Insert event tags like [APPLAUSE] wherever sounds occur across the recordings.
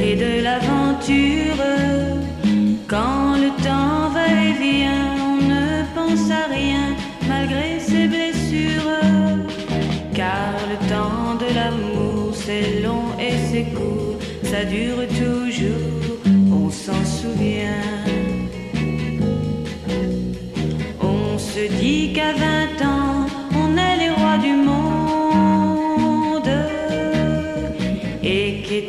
et de l'aventure. Quand le temps va et vient, on ne pense à rien malgré ses blessures. Car le temps de l'amour, c'est long et c'est court, ça dure toujours, on s'en souvient. On se dit qu'à 20 ans,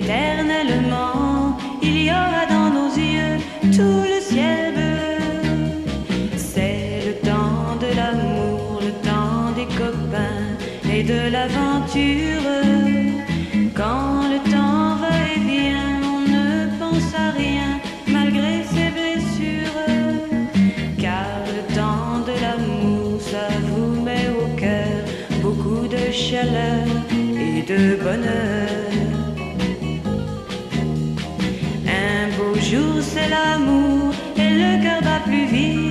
et qu'éternellement, il y aura dans nos yeux tout le ciel bleu. C'est le temps de l'amour, le temps des copains et de l'aventure. Quand le temps va et vient, on ne pense à rien malgré ses blessures. Car le temps de l'amour, ça vous met au cœur beaucoup de chaleur et de bonheur. C'est l'amour et le cœur bat plus vite.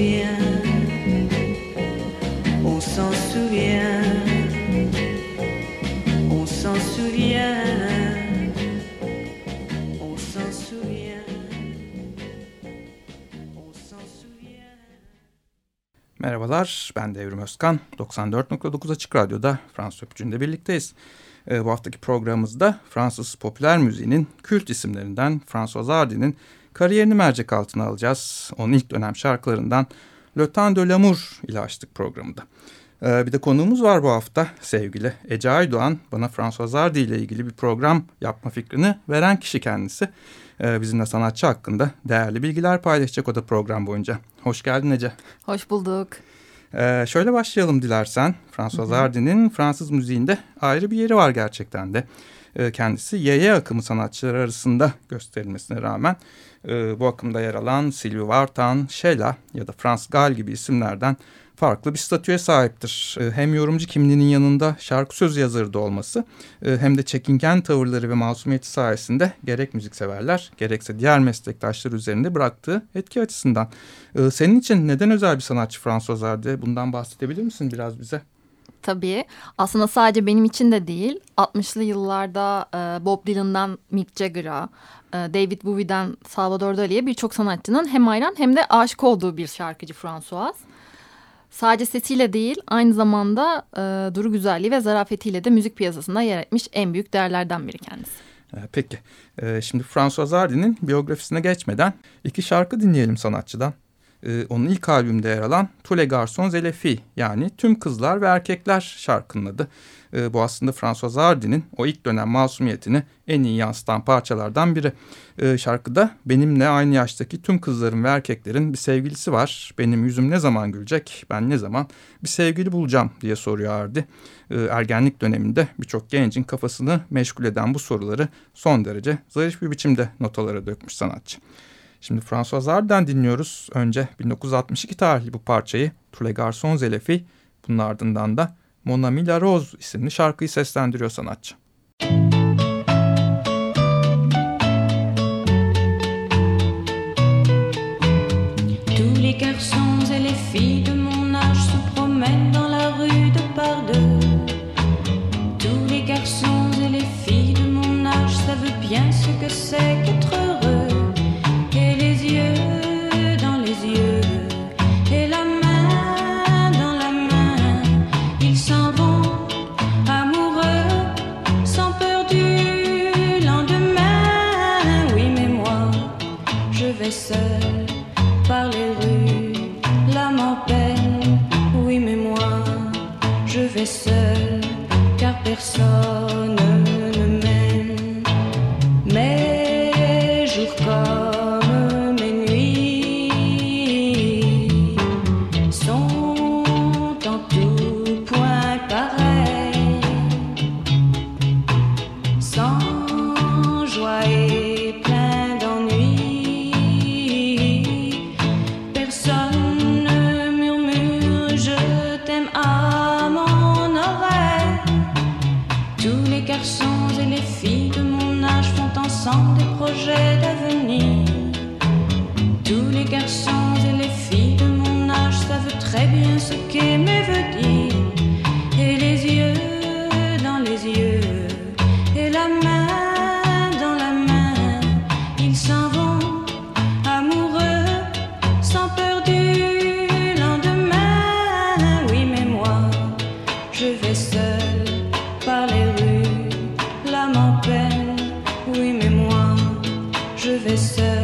Souvient. On s'en souvient, on s'en souvient. Merhabalar, ben Devrim Özkan. 94.9 Açık Radyo'da Fransız Öpücü'nde birlikteyiz. Ee, bu haftaki programımızda Fransız popüler müziğinin kült isimlerinden François Hardy'nin kariyerini mercek altına alacağız. Onun ilk dönem şarkılarından Le Temps de l'Amour ile açtık programı da. Ee, bir de konuğumuz var bu hafta sevgili Ece Aydoğan. Bana François Hardy ile ilgili bir program yapma fikrini veren kişi kendisi. Ee, bizimle sanatçı hakkında değerli bilgiler paylaşacak o da program boyunca. Hoş geldin Ece. Hoş bulduk. Ee, şöyle başlayalım dilersen. François Hardy'nin Fransız müziğinde ayrı bir yeri var gerçekten de. Ee, kendisi yaya akımı sanatçıları arasında gösterilmesine rağmen e, bu akımda yer alan Sylvie Vartan, Sheila ya da Frans Gal gibi isimlerden farklı bir statüye sahiptir. Ee, hem yorumcu kimliğinin yanında şarkı sözü yazarı da olması e, hem de çekingen tavırları ve masumiyeti sayesinde gerek müzikseverler gerekse diğer meslektaşlar üzerinde bıraktığı etki açısından. Ee, senin için neden özel bir sanatçı François Hardy? Bundan bahsedebilir misin biraz bize? Tabii. Aslında sadece benim için de değil. 60'lı yıllarda e, Bob Dylan'dan Mick Jagger'a, e, David Bowie'den Salvador Dali'ye birçok sanatçının hem hayran hem de aşık olduğu bir şarkıcı François. Sadece sesiyle değil, aynı zamanda e, duru güzelliği ve zarafetiyle de müzik piyasasında yer etmiş en büyük değerlerden biri kendisi. Ee, Peki, Ee, şimdi François Hardy'nin biyografisine geçmeden iki şarkı dinleyelim sanatçıdan. Ee, Onun ilk albümde yer alan et les filles yani Tüm Kızlar ve Erkekler şarkının adı. Ee, Bu aslında François Hardy'nin o ilk dönem masumiyetini en iyi yansıtan parçalardan biri. Ee, Şarkıda benimle aynı yaştaki tüm kızların ve erkeklerin bir sevgilisi var. Benim yüzüm ne zaman gülecek, ben ne zaman bir sevgili bulacağım diye soruyor Hardy. Ee, Ergenlik döneminde birçok gencin kafasını meşgul eden bu soruları son derece zarif bir biçimde notalara dökmüş sanatçı. Şimdi François Hardy'den dinliyoruz. Önce 1962 tarihli bu parçayı et les filles. Bunun ardından da Mon Ami La Rose isimli şarkıyı seslendiriyor sanatçı. Tous les garçons white. je vais seul.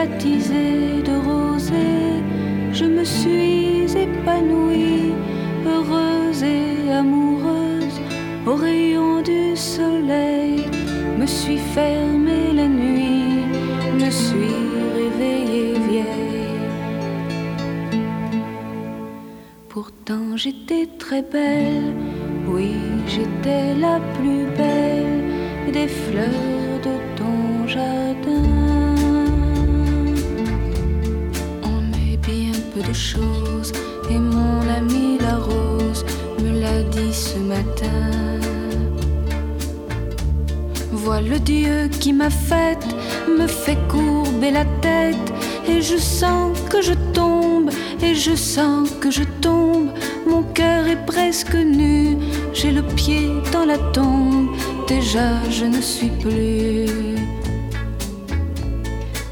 Baptisée de rosée. Je me suis épanouie, heureuse et amoureuse. Au rayon du soleil, me suis fermée la nuit, me suis réveillée vieille. Pourtant j'étais très belle, oui j'étais la plus belle des fleurs de choses et mon ami la rose me l'a dit ce matin. Vois le Dieu qui m'a faite, me fait courber la tête et je sens que je tombe et je sens que je tombe. Mon cœur est presque nu, j'ai le pied dans la tombe déjà je ne suis plus.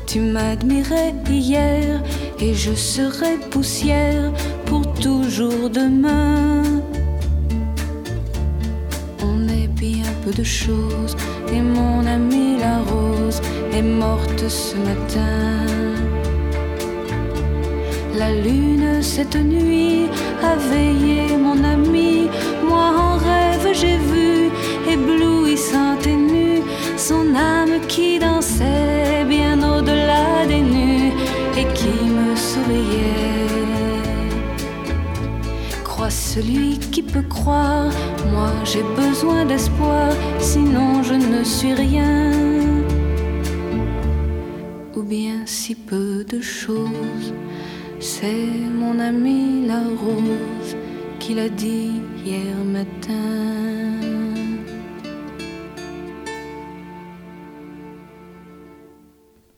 Tu m'admirais hier et je serai poussière pour toujours demain. On est bien peu de choses et mon amie la rose est morte ce matin. La lune cette nuit a veillé mon ami, moi en rêve j'ai vu éblouissante et nue, son âme qui dansait celui qui peut croire, moi j'ai besoin d'espoir, sinon je ne suis rien. Ou bien si peu de choses, c'est mon ami la rose qui l'a dit hier matin.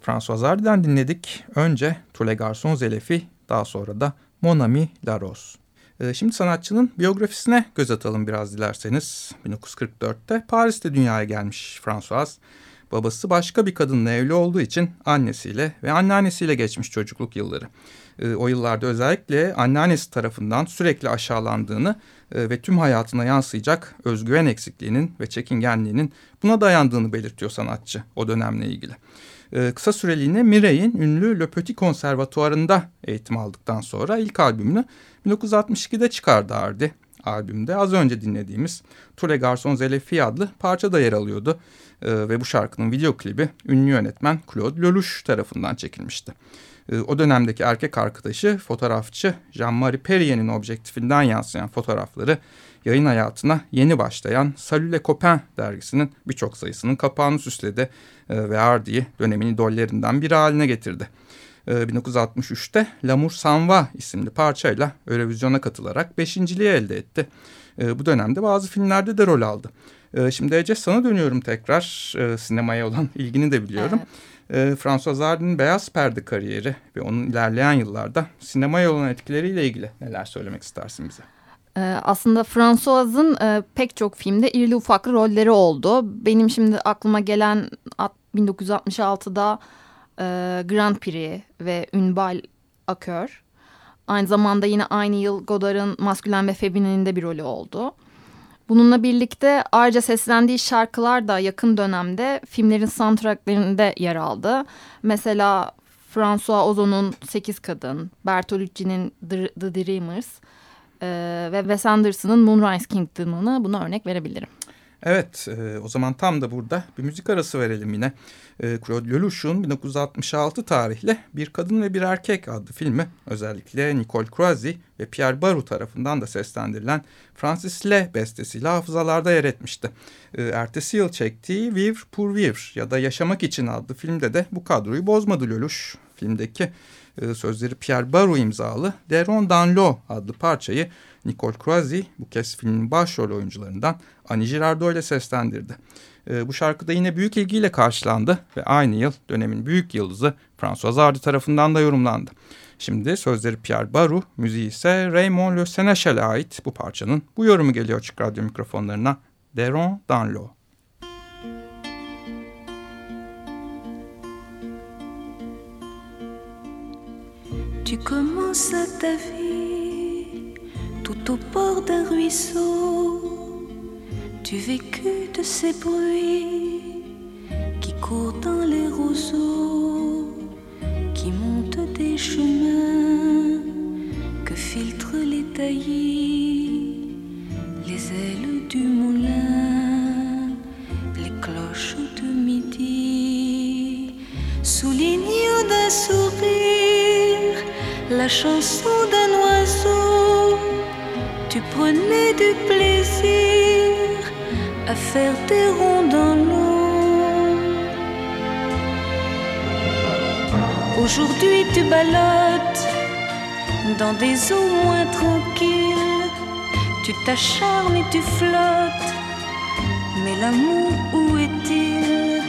François Hardy'den dinledik. Önce Tule Garçon Zelefi, daha sonra da Mon Ami La Rose. Ee, şimdi sanatçının biyografisine göz atalım biraz dilerseniz. 1944'te Paris'te dünyaya gelmiş François. Babası başka bir kadınla evli olduğu için annesiyle ve anneannesiyle geçmiş çocukluk yılları. Ee, o yıllarda özellikle anneannesi tarafından sürekli aşağılandığını e, ve tüm hayatına yansıyacak özgüven eksikliğinin ve çekingenliğinin buna dayandığını belirtiyor sanatçı o dönemle ilgili. E, kısa süreliğine Mirey'in ünlü Le Petit Konservatuarı'nda eğitim aldıktan sonra ilk albümünü 1962'de çıkardı Hardy. Albümde az önce dinlediğimiz et les filles adlı parça da yer alıyordu. E, ve bu şarkının video klibi ünlü yönetmen Claude Lelouch tarafından çekilmişti. E, o dönemdeki erkek arkadaşı fotoğrafçı Jean-Marie Perrier'in objektifinden yansıyan fotoğrafları yayın hayatına yeni başlayan Salut les Copains dergisinin birçok sayısının kapağını süsledi e, ve Hardy'yi dönemin idollerinden biri haline getirdi. 1963'te e, L'amour s'en va isimli parçayla Eurovision'a katılarak beşinciliği elde etti. E, bu dönemde bazı filmlerde de rol aldı. Şimdi Ece sana dönüyorum tekrar. Sinemaya olan [LAUGHS] ilgini de biliyorum. Evet. François Hardy'nin beyaz perde kariyeri ve onun ilerleyen yıllarda sinemaya olan etkileriyle ilgili neler söylemek istersin bize? Aslında François'ın pek çok filmde irili ufaklı rolleri oldu. Benim şimdi aklıma gelen 1966'da e, Grand Prix ve Ünbal Akör. Aynı zamanda yine aynı yıl Godard'ın Maskülen ve Feminin'de bir rolü oldu. Bununla birlikte ayrıca seslendiği şarkılar da yakın dönemde filmlerin soundtracklerinde yer aldı. Mesela François Ozon'un Sekiz Kadın, Bertolucci'nin The Dreamers e, ve Wes Anderson'ın Moonrise Kingdom'ını buna örnek verebilirim. Evet e, o zaman tam da burada bir müzik arası verelim yine. E, Claude Lelouch'un 1966 tarihli Bir Kadın ve Bir Erkek adlı filmi özellikle Nicole Croisi ve Pierre Baru tarafından da seslendirilen Francis Le bestesiyle hafızalarda yer etmişti. E, ertesi yıl çektiği Vivre pour Vivre ya da Yaşamak için adlı filmde de bu kadroyu bozmadı Lelouch. Filmdeki e, sözleri Pierre Baru imzalı Deron dans l'eau adlı parçayı Nicole Croisi bu kez filmin başrol oyuncularından Annie Girardot ile seslendirdi. E, bu şarkı da yine büyük ilgiyle karşılandı ve aynı yıl dönemin büyük yıldızı François Hardy tarafından da yorumlandı. Şimdi sözleri Pierre Baru, müziği ise Raymond Le Sénéchal'e ait bu parçanın bu yorumu geliyor açık radyo mikrofonlarına. Deron dans Tu commences ta vie tout au bord d'un ruisseau. Tu vécus de ces bruits qui court dans les roseaux, qui monte des chemins que filtrent les taillis, chanson d'un oiseau. Tu prenais du plaisir à faire des ronds dans l'eau. Aujourd'hui tu ballottes dans des eaux moins tranquilles. Tu t'acharnes et tu flottes. Mais l'amour, où est-il?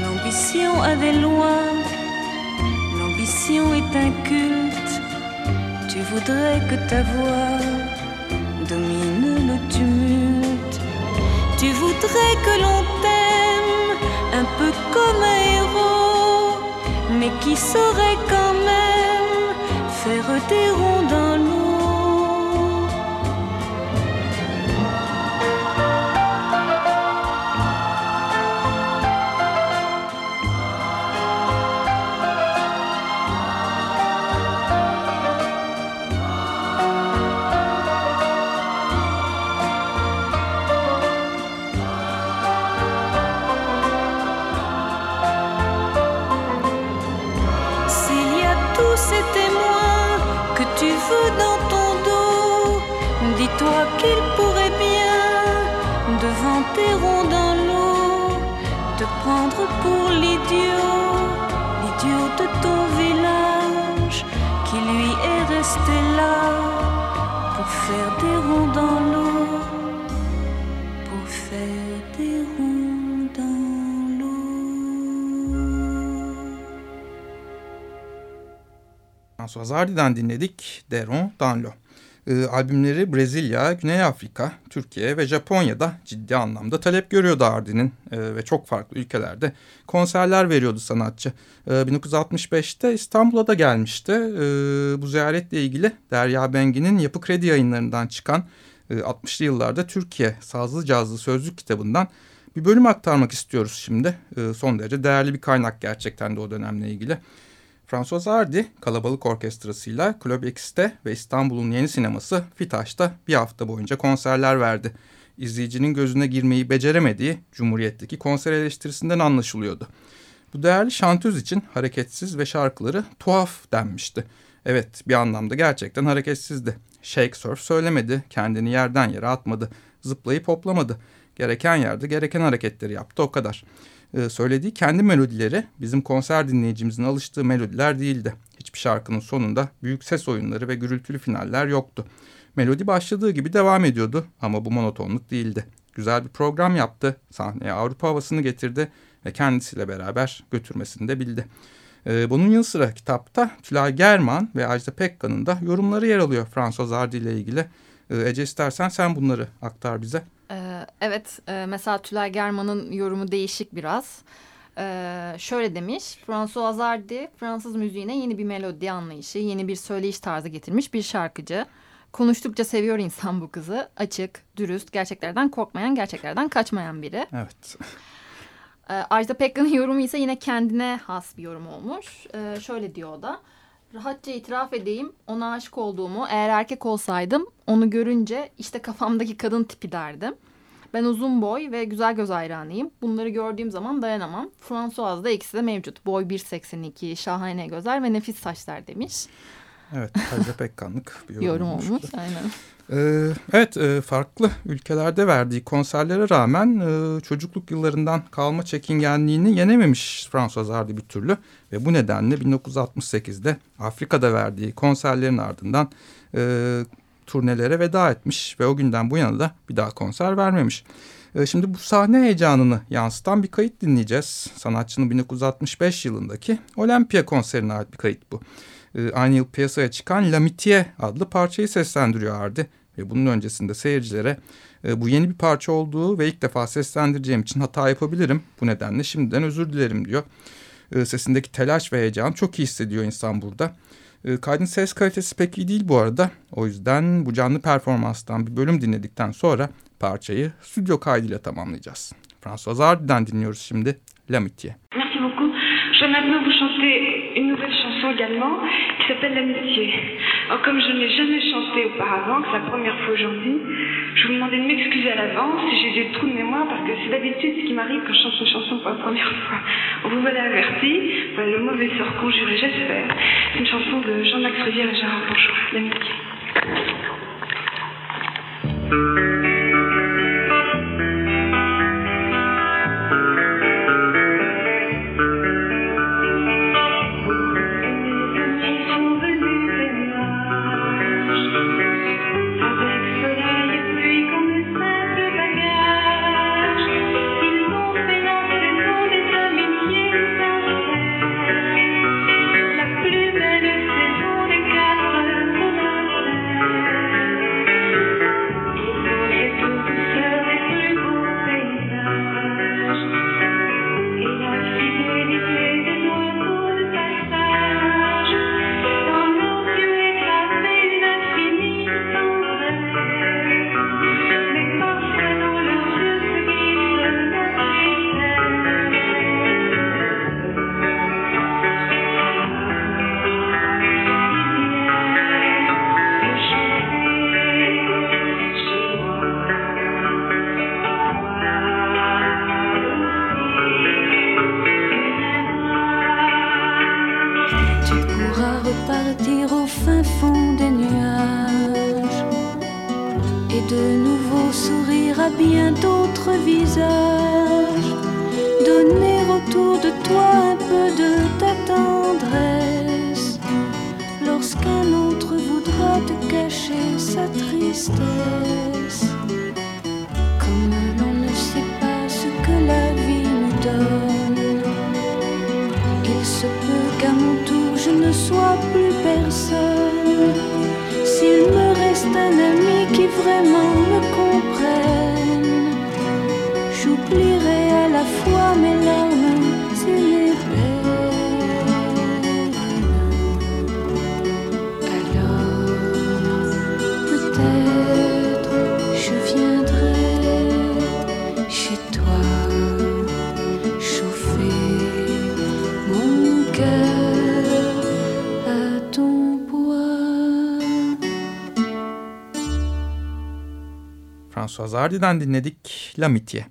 L'ambition a des lois. L'ambition est un culte. Tu voudrais que ta voix domine le tumulte. Tu voudrais que l'on t'aime un peu comme un héros, mais qui saurait quand même faire des ronds ronds dans l'eau, te prendre pour l'idiot, l'idiot de ton village, qui lui est resté là pour faire des ronds dans l'eau, pour faire des ronds dans l'eau. François Hardy'den dinledik Deron Danlo. Ee, albümleri Brezilya, Güney Afrika, Türkiye ve Japonya'da ciddi anlamda talep görüyordu Hardy'nin ee, ve çok farklı ülkelerde konserler veriyordu sanatçı. Ee, 1965'te İstanbul'a da gelmişti. Ee, bu ziyaretle ilgili Derya Bengi'nin Yapı Kredi yayınlarından çıkan e, 60'lı yıllarda Türkiye Sazlı Cazlı Sözlük kitabından bir bölüm aktarmak istiyoruz şimdi. Ee, son derece değerli bir kaynak gerçekten de o dönemle ilgili. François Hardy kalabalık orkestrasıyla Club X'te ve İstanbul'un yeni sineması Fitaş'ta bir hafta boyunca konserler verdi. İzleyicinin gözüne girmeyi beceremediği Cumhuriyet'teki konser eleştirisinden anlaşılıyordu. Bu değerli şantöz için hareketsiz ve şarkıları tuhaf denmişti. Evet bir anlamda gerçekten hareketsizdi. Shake surf söylemedi, kendini yerden yere atmadı, zıplayıp hoplamadı. Gereken yerde gereken hareketleri yaptı o kadar. Ee, söylediği kendi melodileri bizim konser dinleyicimizin alıştığı melodiler değildi. Hiçbir şarkının sonunda büyük ses oyunları ve gürültülü finaller yoktu. Melodi başladığı gibi devam ediyordu ama bu monotonluk değildi. Güzel bir program yaptı, sahneye Avrupa havasını getirdi ve kendisiyle beraber götürmesini de bildi. Ee, bunun yanı sıra kitapta Tülay German ve Ajda Pekkan'ın da yorumları yer alıyor Fransız Hardy ile ilgili. Ee, Ece istersen sen bunları aktar bize. Ee, evet, e, mesela Tülay German'ın yorumu değişik biraz. Ee, şöyle demiş, François Hardy Fransız müziğine yeni bir melodi anlayışı, yeni bir söyleyiş tarzı getirmiş bir şarkıcı. Konuştukça seviyor insan bu kızı. Açık, dürüst, gerçeklerden korkmayan, gerçeklerden kaçmayan biri. Evet. Ee, Ajda Pekkan'ın [LAUGHS] yorumu ise yine kendine has bir yorum olmuş. Ee, şöyle diyor o da. Rahatça itiraf edeyim ona aşık olduğumu eğer erkek olsaydım onu görünce işte kafamdaki kadın tipi derdim. Ben uzun boy ve güzel göz hayranıyım. Bunları gördüğüm zaman dayanamam. François'da ikisi de mevcut. Boy 1.82, şahane gözler ve nefis saçlar demiş. Evet, Ajda Pekkanlık bir yorum, Yorum olmuş. Aynen. Ee, evet, e, farklı ülkelerde verdiği konserlere rağmen e, çocukluk yıllarından kalma çekingenliğini yenememiş François Hardy bir türlü. Ve bu nedenle 1968'de Afrika'da verdiği konserlerin ardından e, turnelere veda etmiş ve o günden bu yana da bir daha konser vermemiş. E, şimdi bu sahne heyecanını yansıtan bir kayıt dinleyeceğiz. Sanatçının 1965 yılındaki Olympia konserine ait bir kayıt bu. E, aynı yıl piyasaya çıkan L'Amitié adlı parçayı seslendiriyor Hardy. Ve bunun öncesinde seyircilere e, bu yeni bir parça olduğu ve ilk defa seslendireceğim için hata yapabilirim. Bu nedenle şimdiden özür dilerim diyor. E, sesindeki telaş ve heyecan çok iyi hissediyor insan burada. Kaydın ses kalitesi pek iyi değil bu arada. O yüzden bu canlı performanstan bir bölüm dinledikten sonra parçayı stüdyo kaydıyla tamamlayacağız. François Hardy'den dinliyoruz şimdi L'Amitié. Merci beaucoup. Je vais maintenant vous chanter une nouvelle chanson également qui s'appelle L'Amitié. Alors comme je n'ai jamais chanté auparavant, c'est la première fois aujourd'hui, je vous demande de m'excuser à l'avance si j'ai des trous de mémoire parce que c'est d'habitude ce qui m'arrive quand je chante une chanson pour la première fois. On vous voilà averti, le mauvais sort conjuré j'espère. C'est une chanson de Jean-Max Rivière et Gérard Bourgeois, L'Amitié. Ne sois plus personne. S'il me reste un ami qui vraiment me comprenne j'oublierai à la fois mes larmes François Hardy'den dinledik L'Amitié.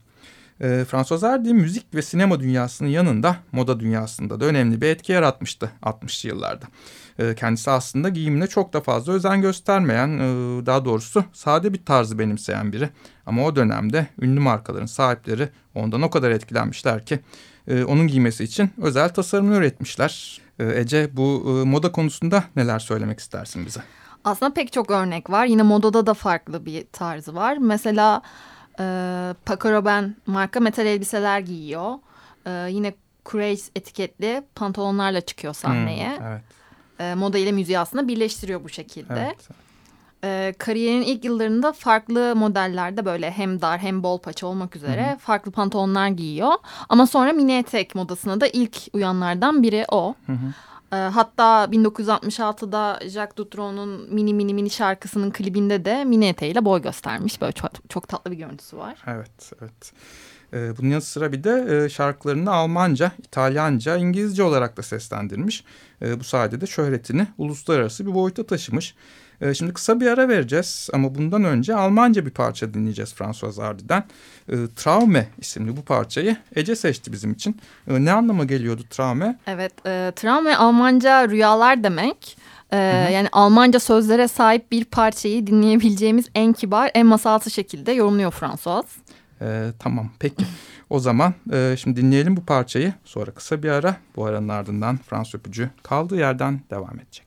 E, François Hardy müzik ve sinema dünyasının yanında moda dünyasında da önemli bir etki yaratmıştı 60'lı yıllarda. E, kendisi aslında giyimine çok da fazla özen göstermeyen, e, daha doğrusu sade bir tarzı benimseyen biri. Ama o dönemde ünlü markaların sahipleri ondan o kadar etkilenmişler ki e, onun giymesi için özel tasarımını üretmişler. E, Ece bu e, moda konusunda neler söylemek istersin bize? Aslında pek çok örnek var. Yine modada da farklı bir tarzı var. Mesela e, Paco Rabanne marka metal elbiseler giyiyor. E, yine Craze etiketli pantolonlarla çıkıyor sahneye. Hmm, evet. E, moda ile müziği aslında birleştiriyor bu şekilde. Evet. E, kariyerin ilk yıllarında farklı modellerde böyle hem dar hem bol paça olmak üzere Hı-hı. farklı pantolonlar giyiyor. Ama sonra mini etek modasına da ilk uyanlardan biri o. Hı hı. E, hatta 1966'da Jacques Dutron'un Mini Mini Mini şarkısının klibinde de mini eteğiyle boy göstermiş. Böyle çok, çok tatlı bir görüntüsü var. Evet, evet. E, bunun yanı sıra bir de e, şarkılarını Almanca, İtalyanca, İngilizce olarak da seslendirmiş. E, bu sayede de şöhretini uluslararası bir boyuta taşımış. E, şimdi kısa bir ara vereceğiz ama bundan önce Almanca bir parça dinleyeceğiz François Hardy'den. E, Traume isimli bu parçayı Ece seçti bizim için. E, ne anlama geliyordu Traume? Evet, e, Traume Almanca rüyalar demek. Ee, yani Almanca sözlere sahip bir parçayı dinleyebileceğimiz en kibar, en masalsı şekilde yorumluyor François. Ee, tamam, peki. o zaman e, şimdi dinleyelim bu parçayı. Sonra kısa bir ara. Bu aranın ardından Fransız öpücü kaldığı yerden devam edecek.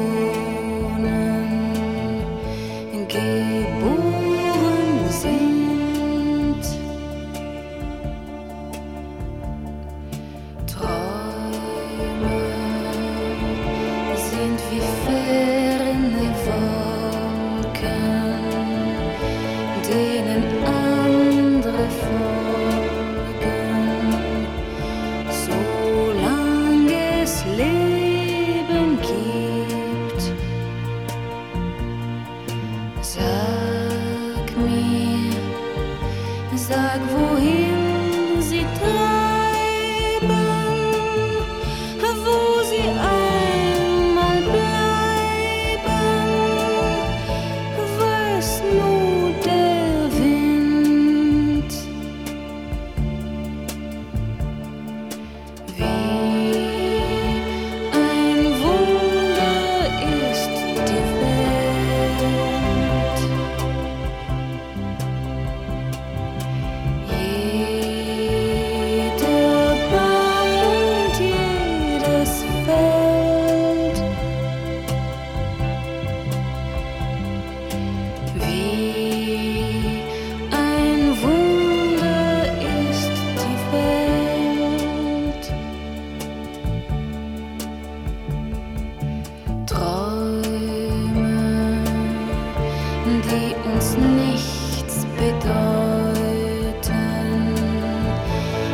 die uns nichts bedeuten,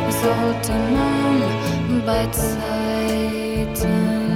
sollte man bei Zeiten.